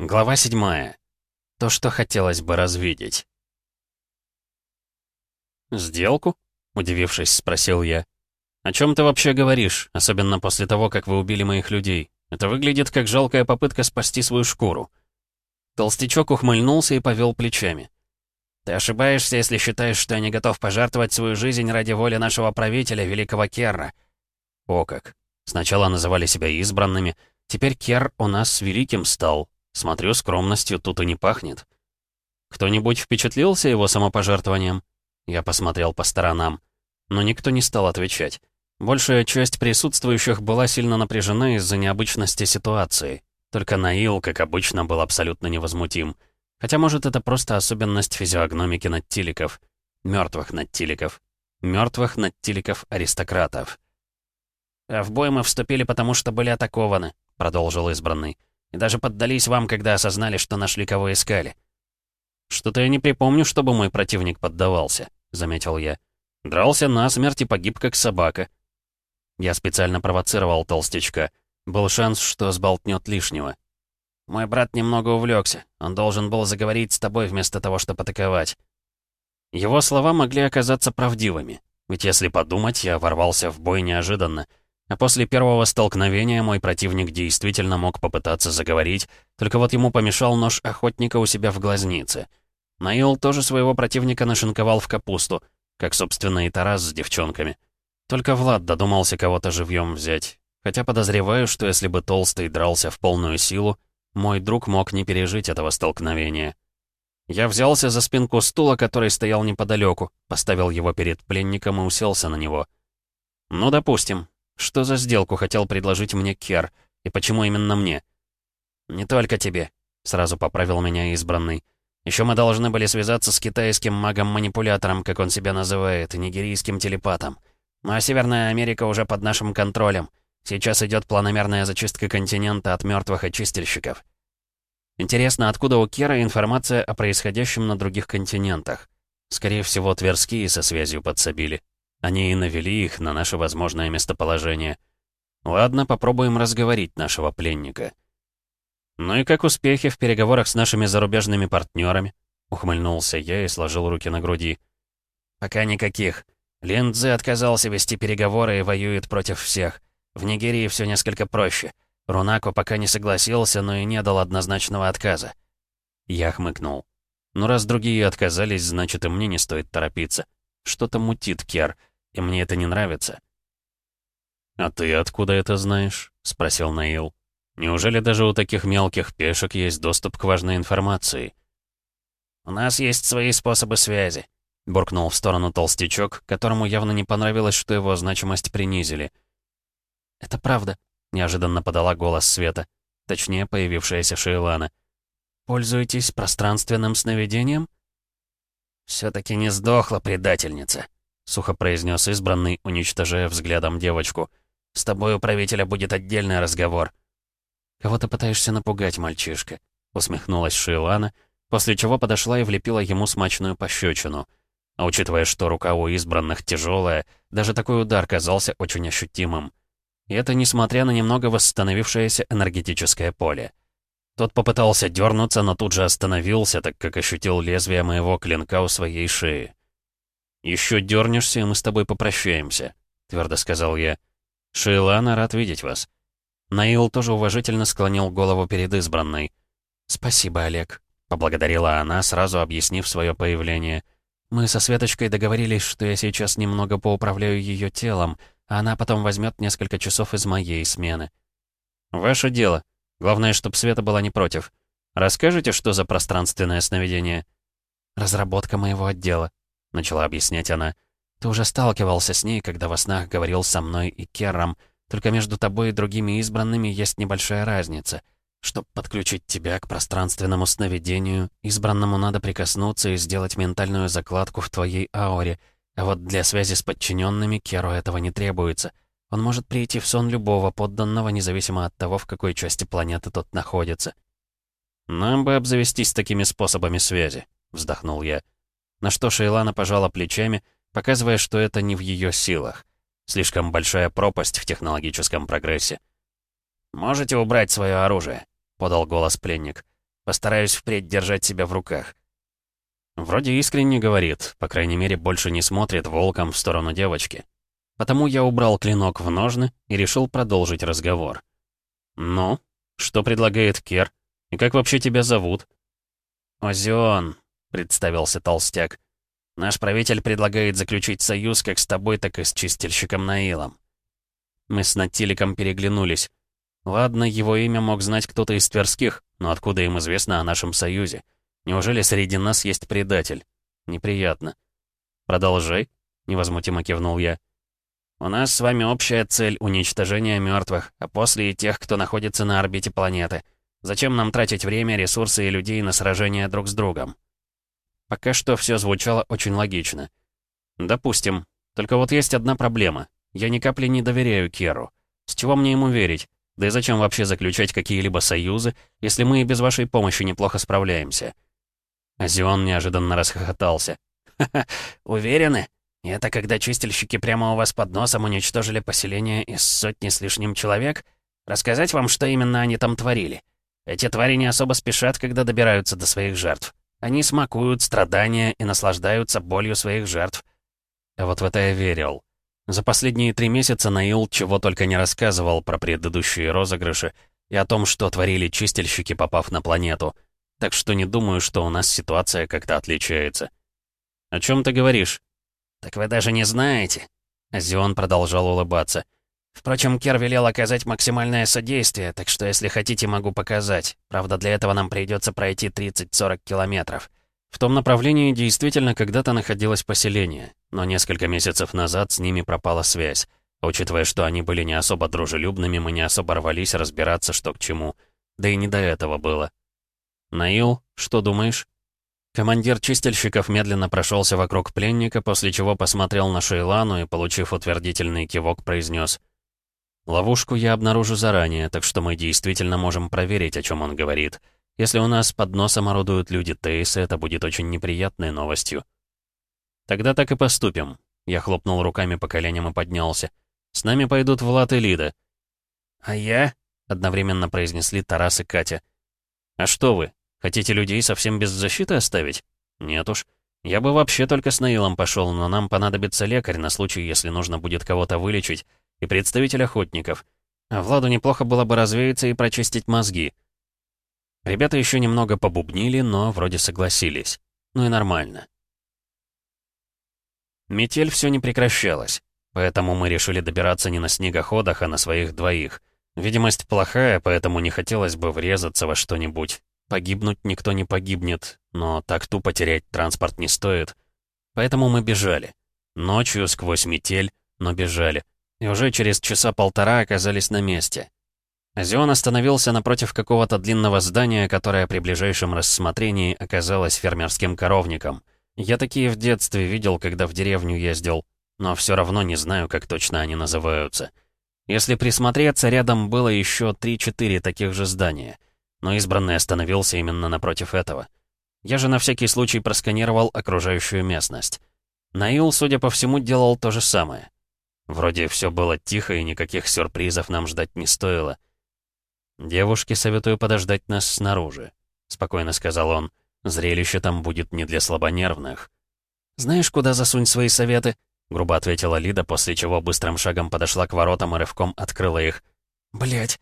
Глава 7. То, что хотелось бы развидеть. «Сделку?» — удивившись, спросил я. «О чем ты вообще говоришь, особенно после того, как вы убили моих людей? Это выглядит как жалкая попытка спасти свою шкуру». Толстячок ухмыльнулся и повел плечами. «Ты ошибаешься, если считаешь, что я не готов пожертвовать свою жизнь ради воли нашего правителя, великого Керра». «О как! Сначала называли себя избранными, теперь Кер у нас великим стал, Смотрю, скромностью тут и не пахнет. Кто-нибудь впечатлился его самопожертвованием? Я посмотрел по сторонам. Но никто не стал отвечать. Большая часть присутствующих была сильно напряжена из-за необычности ситуации. Только Наил, как обычно, был абсолютно невозмутим. Хотя, может, это просто особенность физиогномики надтиликов. Мертвых надтиликов. Мертвых надтиликов-аристократов. «А в бой мы вступили, потому что были атакованы», — продолжил избранный. И даже поддались вам, когда осознали, что нашли кого искали. «Что-то я не припомню, чтобы мой противник поддавался», — заметил я. «Дрался насмерть и погиб, как собака». Я специально провоцировал толстячка. Был шанс, что сболтнет лишнего. «Мой брат немного увлекся. Он должен был заговорить с тобой вместо того, чтобы атаковать». Его слова могли оказаться правдивыми. Ведь если подумать, я ворвался в бой неожиданно — а после первого столкновения мой противник действительно мог попытаться заговорить, только вот ему помешал нож охотника у себя в глазнице. Наил тоже своего противника нашинковал в капусту, как, собственно, и Тарас с девчонками. Только Влад додумался кого-то живьем взять. Хотя подозреваю, что если бы Толстый дрался в полную силу, мой друг мог не пережить этого столкновения. Я взялся за спинку стула, который стоял неподалеку, поставил его перед пленником и уселся на него. «Ну, допустим, что за сделку хотел предложить мне Кер? И почему именно мне? «Не только тебе», — сразу поправил меня избранный. Еще мы должны были связаться с китайским магом-манипулятором, как он себя называет, и нигерийским телепатом. Ну а Северная Америка уже под нашим контролем. Сейчас идет планомерная зачистка континента от мертвых очистильщиков. Интересно, откуда у Кера информация о происходящем на других континентах? Скорее всего, Тверские со связью подсобили. Они и навели их на наше возможное местоположение. Ладно, попробуем разговорить нашего пленника. «Ну и как успехи в переговорах с нашими зарубежными партнерами?» Ухмыльнулся я и сложил руки на груди. «Пока никаких. Линдзи отказался вести переговоры и воюет против всех. В Нигерии все несколько проще. Рунако пока не согласился, но и не дал однозначного отказа». Я хмыкнул. «Ну раз другие отказались, значит и мне не стоит торопиться. Что-то мутит Кер и мне это не нравится». «А ты откуда это знаешь?» — спросил Наил. «Неужели даже у таких мелких пешек есть доступ к важной информации?» «У нас есть свои способы связи», — буркнул в сторону толстячок, которому явно не понравилось, что его значимость принизили. «Это правда», — неожиданно подала голос Света, точнее, появившаяся Шейлана. «Пользуетесь пространственным сновидением?» «Все-таки не сдохла предательница», — сухо произнес избранный, уничтожая взглядом девочку. «С тобой у правителя будет отдельный разговор». «Кого ты пытаешься напугать, мальчишка?» — усмехнулась Шейлана, после чего подошла и влепила ему смачную пощечину. А учитывая, что рука у избранных тяжелая, даже такой удар казался очень ощутимым. И это несмотря на немного восстановившееся энергетическое поле. Тот попытался дернуться, но тут же остановился, так как ощутил лезвие моего клинка у своей шеи. «Еще дернешься, и мы с тобой попрощаемся», — твердо сказал я. «Шейлана, рад видеть вас». Наил тоже уважительно склонил голову перед избранной. «Спасибо, Олег», — поблагодарила она, сразу объяснив свое появление. «Мы со Светочкой договорились, что я сейчас немного поуправляю ее телом, а она потом возьмет несколько часов из моей смены». «Ваше дело. Главное, чтобы Света была не против. Расскажите, что за пространственное сновидение?» «Разработка моего отдела», начала объяснять она. «Ты уже сталкивался с ней, когда во снах говорил со мной и Керром, только между тобой и другими избранными есть небольшая разница. Чтобы подключить тебя к пространственному сновидению, избранному надо прикоснуться и сделать ментальную закладку в твоей ауре, а вот для связи с подчиненными Керу этого не требуется. Он может прийти в сон любого подданного, независимо от того, в какой части планеты тот находится». «Нам бы обзавестись такими способами связи», — вздохнул я. На что Шейлана пожала плечами, показывая, что это не в ее силах. Слишком большая пропасть в технологическом прогрессе. «Можете убрать свое оружие», — подал голос пленник. Постараюсь впредь держать себя в руках». Вроде искренне говорит, по крайней мере, больше не смотрит волком в сторону девочки. Потому я убрал клинок в ножны и решил продолжить разговор. «Ну, что предлагает Кер? И как вообще тебя зовут?» «Озион», — представился толстяк. «Наш правитель предлагает заключить союз как с тобой, так и с чистильщиком Наилом». Мы с Натиликом переглянулись. Ладно, его имя мог знать кто-то из Тверских, но откуда им известно о нашем союзе? Неужели среди нас есть предатель? Неприятно. «Продолжай», — невозмутимо кивнул я. «У нас с вами общая цель — уничтожение мертвых, а после и тех, кто находится на орбите планеты. Зачем нам тратить время, ресурсы и людей на сражения друг с другом?» Пока что все звучало очень логично. «Допустим. Только вот есть одна проблема. Я ни капли не доверяю Керу. С чего мне ему верить? Да и зачем вообще заключать какие-либо союзы, если мы и без вашей помощи неплохо справляемся?» Азион неожиданно расхохотался. «Ха-ха, уверены? это когда чистильщики прямо у вас под носом уничтожили поселение из сотни с лишним человек? Рассказать вам, что именно они там творили? Эти твари не особо спешат, когда добираются до своих жертв. Они смакуют страдания и наслаждаются болью своих жертв. А вот в это я верил. За последние три месяца Наил чего только не рассказывал про предыдущие розыгрыши и о том, что творили чистильщики, попав на планету. Так что не думаю, что у нас ситуация как-то отличается. «О чем ты говоришь?» «Так вы даже не знаете». Азион продолжал улыбаться. «Впрочем, Кер велел оказать максимальное содействие, так что если хотите, могу показать. Правда, для этого нам придется пройти 30-40 километров». В том направлении действительно когда-то находилось поселение, но несколько месяцев назад с ними пропала связь. Учитывая, что они были не особо дружелюбными, мы не особо рвались разбираться, что к чему. Да и не до этого было. «Наил, что думаешь?» Командир чистильщиков медленно прошелся вокруг пленника, после чего посмотрел на Шейлану и, получив утвердительный кивок, произнес. «Ловушку я обнаружу заранее, так что мы действительно можем проверить, о чем он говорит. Если у нас под носом орудуют люди Тейса, это будет очень неприятной новостью. Тогда так и поступим. Я хлопнул руками по коленям и поднялся. С нами пойдут Влад и Лида. А я? Одновременно произнесли Тарас и Катя. А что вы? Хотите людей совсем без защиты оставить? Нет уж. Я бы вообще только с Наилом пошел, но нам понадобится лекарь на случай, если нужно будет кого-то вылечить, и представитель охотников. А Владу неплохо было бы развеяться и прочистить мозги. Ребята еще немного побубнили, но вроде согласились. Ну и нормально. Метель все не прекращалась, поэтому мы решили добираться не на снегоходах, а на своих двоих. Видимость плохая, поэтому не хотелось бы врезаться во что-нибудь. Погибнуть никто не погибнет, но так тупо терять транспорт не стоит. Поэтому мы бежали. Ночью сквозь метель, но бежали. И уже через часа полтора оказались на месте. Азион остановился напротив какого-то длинного здания, которое при ближайшем рассмотрении оказалось фермерским коровником. Я такие в детстве видел, когда в деревню ездил, но все равно не знаю, как точно они называются. Если присмотреться, рядом было еще 3-4 таких же здания, но избранный остановился именно напротив этого. Я же на всякий случай просканировал окружающую местность. Наил, судя по всему, делал то же самое. Вроде все было тихо и никаких сюрпризов нам ждать не стоило. «Девушке советую подождать нас снаружи», — спокойно сказал он. «Зрелище там будет не для слабонервных». «Знаешь, куда засунь свои советы?» — грубо ответила Лида, после чего быстрым шагом подошла к воротам и рывком открыла их. Блять.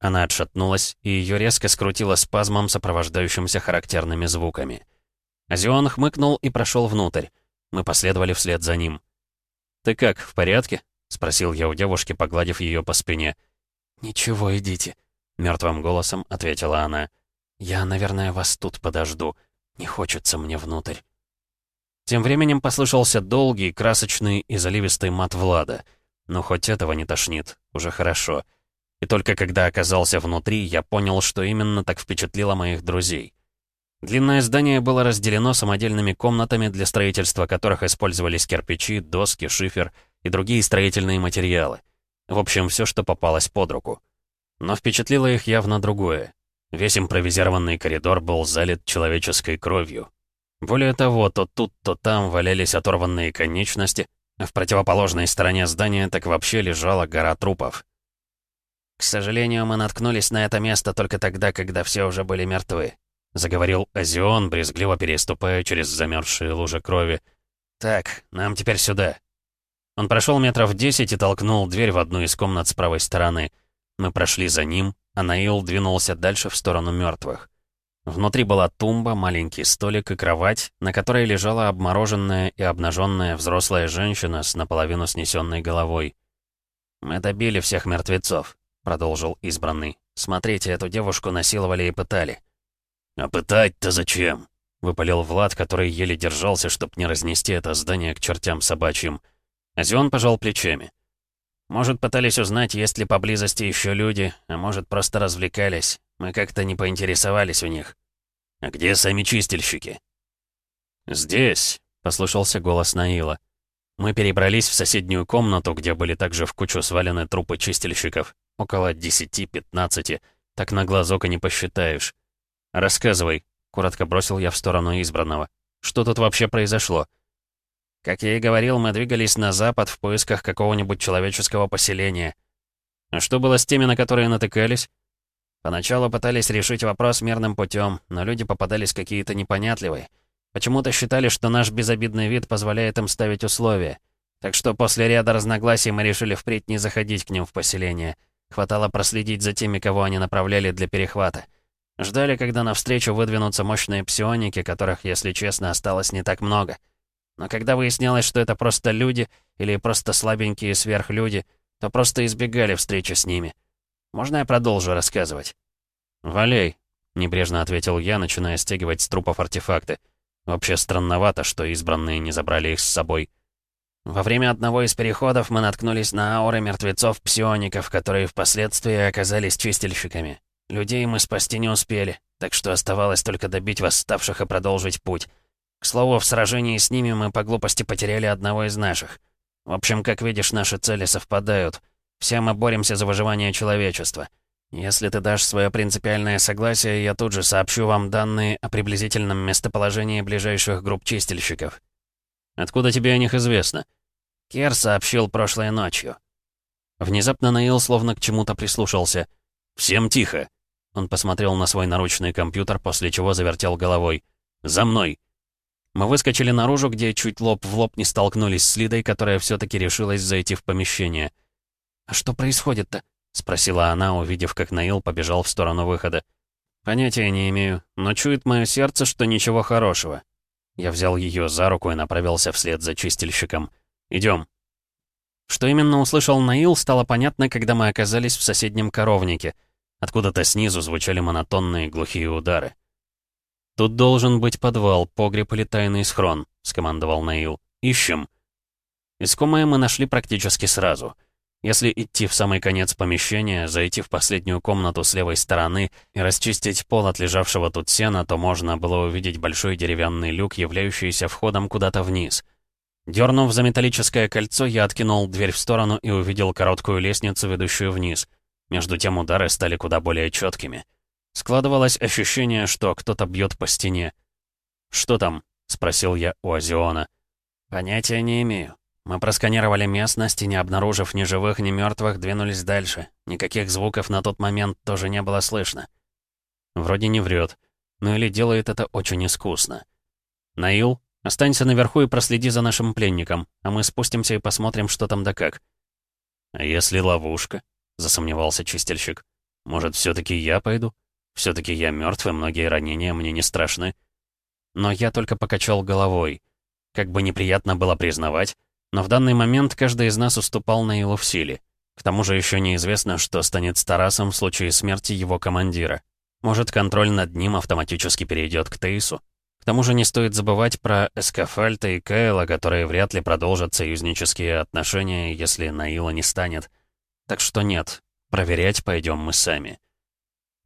Она отшатнулась, и ее резко скрутило спазмом, сопровождающимся характерными звуками. Азион хмыкнул и прошел внутрь. Мы последовали вслед за ним. «Ты как, в порядке?» — спросил я у девушки, погладив ее по спине. «Ничего, идите», Мертвым голосом ответила она. «Я, наверное, вас тут подожду. Не хочется мне внутрь». Тем временем послышался долгий, красочный и заливистый мат Влада. Но хоть этого не тошнит, уже хорошо. И только когда оказался внутри, я понял, что именно так впечатлило моих друзей. Длинное здание было разделено самодельными комнатами, для строительства которых использовались кирпичи, доски, шифер и другие строительные материалы. В общем, все, что попалось под руку. Но впечатлило их явно другое. Весь импровизированный коридор был залит человеческой кровью. Более того, то тут, то там валялись оторванные конечности, а в противоположной стороне здания так вообще лежала гора трупов. «К сожалению, мы наткнулись на это место только тогда, когда все уже были мертвы», — заговорил Азион, брезгливо переступая через замерзшие лужи крови. «Так, нам теперь сюда». Он прошел метров десять и толкнул дверь в одну из комнат с правой стороны. Мы прошли за ним, а Наил двинулся дальше в сторону мертвых. Внутри была тумба, маленький столик и кровать, на которой лежала обмороженная и обнаженная взрослая женщина с наполовину снесенной головой. «Мы добили всех мертвецов», — продолжил избранный. «Смотрите, эту девушку насиловали и пытали». «А пытать-то зачем?» — выпалил Влад, который еле держался, чтобы не разнести это здание к чертям собачьим. Азион пожал плечами. «Может, пытались узнать, есть ли поблизости еще люди, а может, просто развлекались. Мы как-то не поинтересовались у них». «А где сами чистильщики?» «Здесь», — послышался голос Наила. Мы перебрались в соседнюю комнату, где были также в кучу свалены трупы чистильщиков. Около десяти-пятнадцати. Так на глазок и не посчитаешь. «Рассказывай», — коротко бросил я в сторону избранного. «Что тут вообще произошло?» Как я и говорил, мы двигались на запад в поисках какого-нибудь человеческого поселения. А что было с теми, на которые натыкались? Поначалу пытались решить вопрос мирным путем, но люди попадались какие-то непонятливые. Почему-то считали, что наш безобидный вид позволяет им ставить условия. Так что после ряда разногласий мы решили впредь не заходить к ним в поселение. Хватало проследить за теми, кого они направляли для перехвата. Ждали, когда навстречу выдвинутся мощные псионики, которых, если честно, осталось не так много. Но когда выяснялось, что это просто люди или просто слабенькие сверхлюди, то просто избегали встречи с ними. Можно я продолжу рассказывать? «Валяй», — небрежно ответил я, начиная стягивать с трупов артефакты. Вообще странновато, что избранные не забрали их с собой. Во время одного из переходов мы наткнулись на ауры мертвецов-псиоников, которые впоследствии оказались чистильщиками. Людей мы спасти не успели, так что оставалось только добить восставших и продолжить путь. К слову, в сражении с ними мы по глупости потеряли одного из наших. В общем, как видишь, наши цели совпадают. Все мы боремся за выживание человечества. Если ты дашь свое принципиальное согласие, я тут же сообщу вам данные о приблизительном местоположении ближайших групп чистильщиков. Откуда тебе о них известно? Кер сообщил прошлой ночью. Внезапно Наил словно к чему-то прислушался. «Всем тихо!» Он посмотрел на свой наручный компьютер, после чего завертел головой. «За мной!» Мы выскочили наружу, где чуть лоб в лоб не столкнулись с Лидой, которая все таки решилась зайти в помещение. «А что происходит-то?» — спросила она, увидев, как Наил побежал в сторону выхода. «Понятия не имею, но чует мое сердце, что ничего хорошего». Я взял ее за руку и направился вслед за чистильщиком. «Идем». Что именно услышал Наил, стало понятно, когда мы оказались в соседнем коровнике — Откуда-то снизу звучали монотонные глухие удары. «Тут должен быть подвал, погреб или тайный схрон», — скомандовал Наил. «Ищем». Искомое мы нашли практически сразу. Если идти в самый конец помещения, зайти в последнюю комнату с левой стороны и расчистить пол от лежавшего тут сена, то можно было увидеть большой деревянный люк, являющийся входом куда-то вниз. Дернув за металлическое кольцо, я откинул дверь в сторону и увидел короткую лестницу, ведущую вниз — между тем удары стали куда более четкими. Складывалось ощущение, что кто-то бьет по стене. «Что там?» — спросил я у Азиона. «Понятия не имею. Мы просканировали местность и, не обнаружив ни живых, ни мертвых, двинулись дальше. Никаких звуков на тот момент тоже не было слышно». Вроде не врет. Ну или делает это очень искусно. «Наил, останься наверху и проследи за нашим пленником, а мы спустимся и посмотрим, что там да как». «А если ловушка?» Засомневался чистильщик. «Может, все-таки я пойду? Все-таки я мертв, и многие ранения мне не страшны». Но я только покачал головой. Как бы неприятно было признавать, но в данный момент каждый из нас уступал на Наилу в силе. К тому же еще неизвестно, что станет с Тарасом в случае смерти его командира. Может, контроль над ним автоматически перейдет к Тейсу. К тому же не стоит забывать про Эскафальта и Кайла, которые вряд ли продолжат союзнические отношения, если Наила не станет. Так что нет, проверять пойдем мы сами.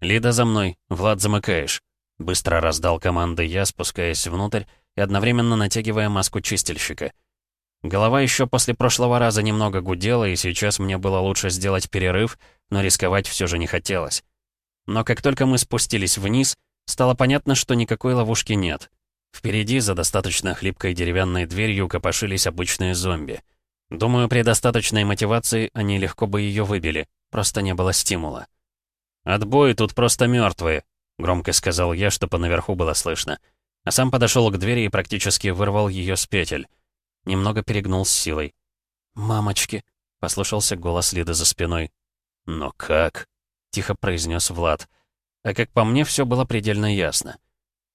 «Лида за мной, Влад замыкаешь», — быстро раздал команды я, спускаясь внутрь и одновременно натягивая маску чистильщика. Голова еще после прошлого раза немного гудела, и сейчас мне было лучше сделать перерыв, но рисковать все же не хотелось. Но как только мы спустились вниз, стало понятно, что никакой ловушки нет. Впереди, за достаточно хлипкой деревянной дверью, копошились обычные зомби — Думаю, при достаточной мотивации они легко бы ее выбили, просто не было стимула. «Отбой, тут просто мертвые», — громко сказал я, чтобы наверху было слышно. А сам подошел к двери и практически вырвал ее с петель. Немного перегнул с силой. «Мамочки!» — послышался голос Лиды за спиной. «Но как?» — тихо произнес Влад. А как по мне, все было предельно ясно.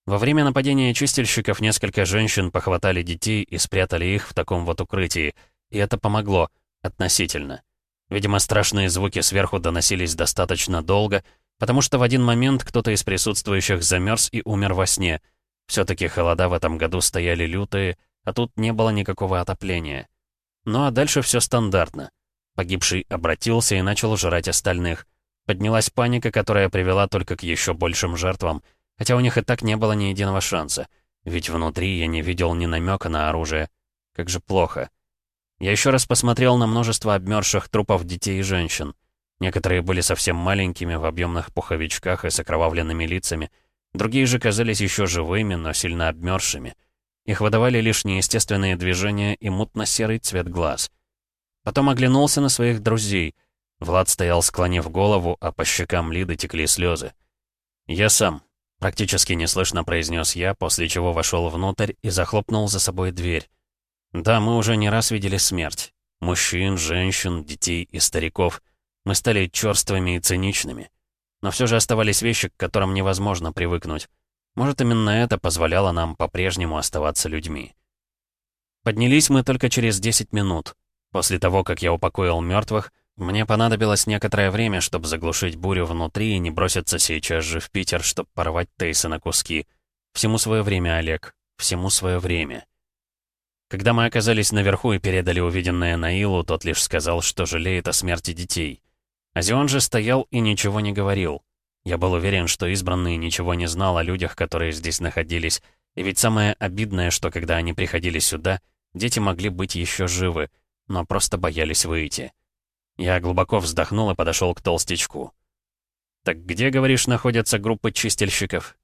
Во время нападения чистильщиков несколько женщин похватали детей и спрятали их в таком вот укрытии, и это помогло, относительно. Видимо, страшные звуки сверху доносились достаточно долго, потому что в один момент кто-то из присутствующих замерз и умер во сне. Все-таки холода в этом году стояли лютые, а тут не было никакого отопления. Ну а дальше все стандартно. Погибший обратился и начал жрать остальных. Поднялась паника, которая привела только к еще большим жертвам, хотя у них и так не было ни единого шанса. Ведь внутри я не видел ни намека на оружие. Как же плохо. Я еще раз посмотрел на множество обмерзших трупов детей и женщин. Некоторые были совсем маленькими, в объемных пуховичках и с окровавленными лицами. Другие же казались еще живыми, но сильно обмерзшими. Их выдавали лишь неестественные движения и мутно-серый цвет глаз. Потом оглянулся на своих друзей. Влад стоял, склонив голову, а по щекам Лиды текли слезы. «Я сам», — практически неслышно произнес я, после чего вошел внутрь и захлопнул за собой дверь. Да, мы уже не раз видели смерть. Мужчин, женщин, детей и стариков. Мы стали черствыми и циничными. Но все же оставались вещи, к которым невозможно привыкнуть. Может, именно это позволяло нам по-прежнему оставаться людьми. Поднялись мы только через 10 минут. После того, как я упокоил мертвых, мне понадобилось некоторое время, чтобы заглушить бурю внутри и не броситься сейчас же в Питер, чтобы порвать Тейса на куски. Всему свое время, Олег. Всему свое время. Когда мы оказались наверху и передали увиденное Наилу, тот лишь сказал, что жалеет о смерти детей. Азион же стоял и ничего не говорил. Я был уверен, что избранный ничего не знал о людях, которые здесь находились. И ведь самое обидное, что когда они приходили сюда, дети могли быть еще живы, но просто боялись выйти. Я глубоко вздохнул и подошел к толстячку. «Так где, говоришь, находятся группы чистильщиков?